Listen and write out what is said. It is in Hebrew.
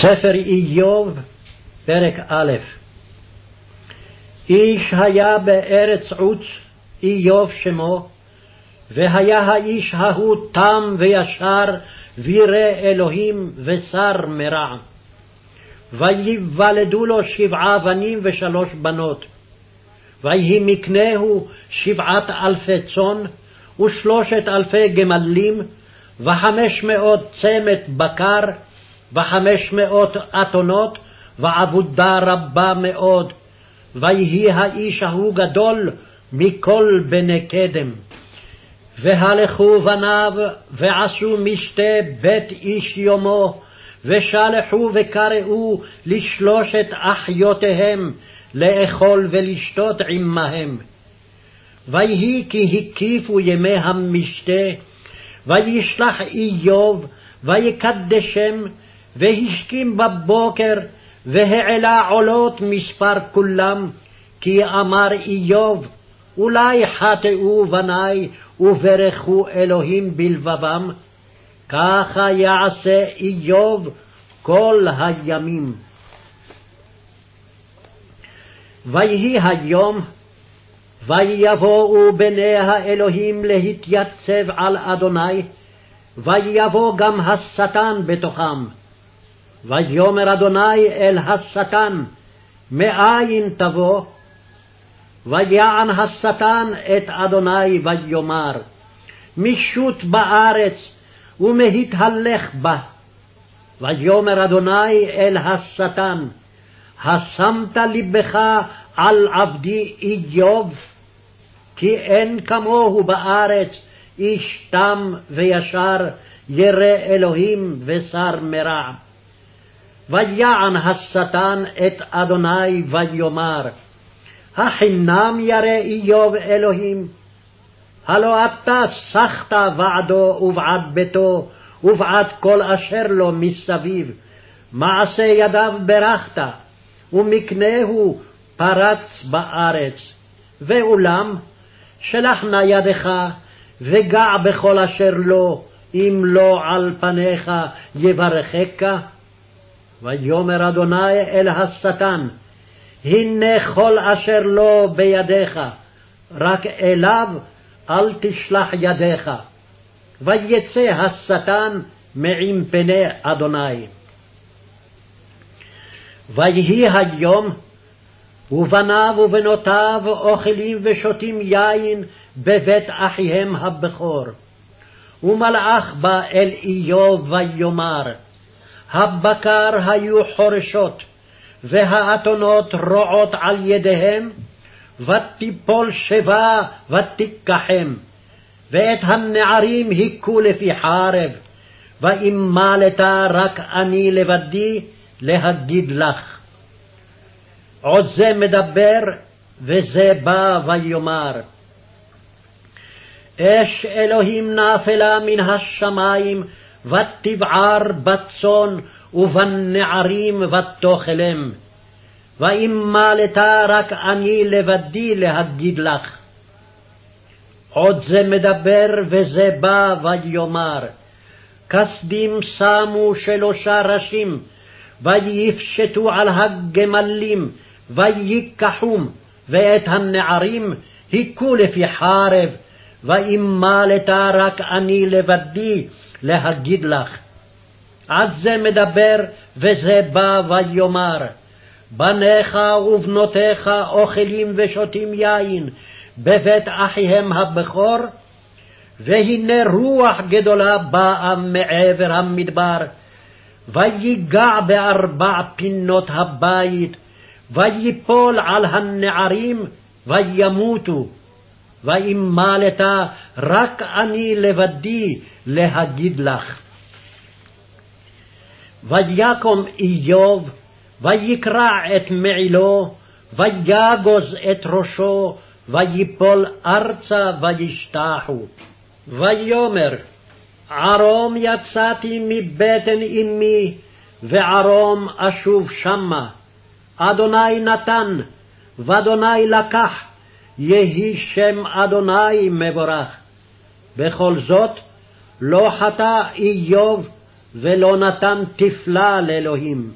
ספר איוב, פרק א' איש היה בארץ עוץ, איוב שמו, והיה האיש ההוא תם וישר, וירא אלוהים ושר מרע. ויוולדו לו שבעה בנים ושלוש בנות. ויהי מקנהו שבעת אלפי צאן, ושלושת אלפי גמלים, וחמש מאות צמת בקר, וחמש מאות אתונות, ועבודה רבה מאוד. ויהי האיש ההוא גדול מכל בני קדם. והלכו בניו, ועשו משתה בית איש יומו, ושלחו וקראו לשלושת אחיותיהם, לאכול ולשתות עמהם. ויהי כי הקיפו ימי המשתה, וישלח איוב, ויקדשם, והשכים בבוקר, והעלה עולות מספר כולם, כי אמר איוב, אולי חטאו בני וברכו אלוהים בלבבם, ככה יעשה איוב כל הימים. ויהי היום, ויבואו בני האלוהים להתייצב על אדוני, ויבוא גם השטן בתוכם. ויאמר אדוני אל השטן, מאין תבוא? ויען השטן את אדוני ויאמר, משוט בארץ ומהתהלך בה. ויאמר אדוני אל השטן, השמת לבך על עבדי איוב? כי אין כמוהו בארץ איש תם וישר, ירא אלוהים ושר מרע. ויען השטן את אדוני ויאמר, החינם ירא איוב אלוהים? הלא אתה סחת בעדו ובעד ביתו, ובעד כל אשר לו מסביב. מעשה ידיו ברכת, ומקנהו פרץ בארץ. ואולם, שלח נא ידך, וגע בכל אשר לו, אם לא על פניך יברכך. ויאמר אדוני אל השטן, הנה כל אשר לו בידיך, רק אליו אל תשלח ידיך. ויצא השטן מעם פני אדוני. ויהי היום, ובניו ובנותיו אוכלים ושותים יין בבית אחיהם הבכור. ומלאך בא אל איוב ויאמר, הבקר היו חורשות, והאתונות רועות על ידיהם, ותיפול שיבה ותיקחם, ואת הנערים היכו לפי חרב, ואם מלת רק אני לבדי להגיד לך. עוד זה מדבר, וזה בא ויאמר. אש אלוהים נפלה מן השמים, ותבער בצאן ובנערים ותאכלם. ואם מלתה רק אני לבדי להגיד לך. עוד זה מדבר וזה בא ויאמר, כסדים שמו שלושה ראשים, ויפשטו על הגמלים, ויקחום, ואת הנערים היכו לפי חרב, ואם מלתה רק אני לבדי להגיד לך. עד זה מדבר, וזה בא ויאמר, בניך ובנותיך אוכלים ושותים יין בבית אחיהם הבכור, והנה רוח גדולה באה מעבר המדבר, ויגע בארבע פינות הבית, ויפול על הנערים, וימותו. ואם מלתה רק אני לבדי להגיד לך. ויקום איוב, ויקרע את מעילו, ויגוז את ראשו, ויפול ארצה וישתחו. ויאמר, ערום יצאתי מבטן אמי, וערום אשוב שמה. אדוני נתן, ואדוני לקח, יהי שם אדוני מבורך. בכל זאת, לא חטא איוב, ולא נתן תפלה לאלוהים.